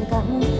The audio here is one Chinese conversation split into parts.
你敢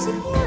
support.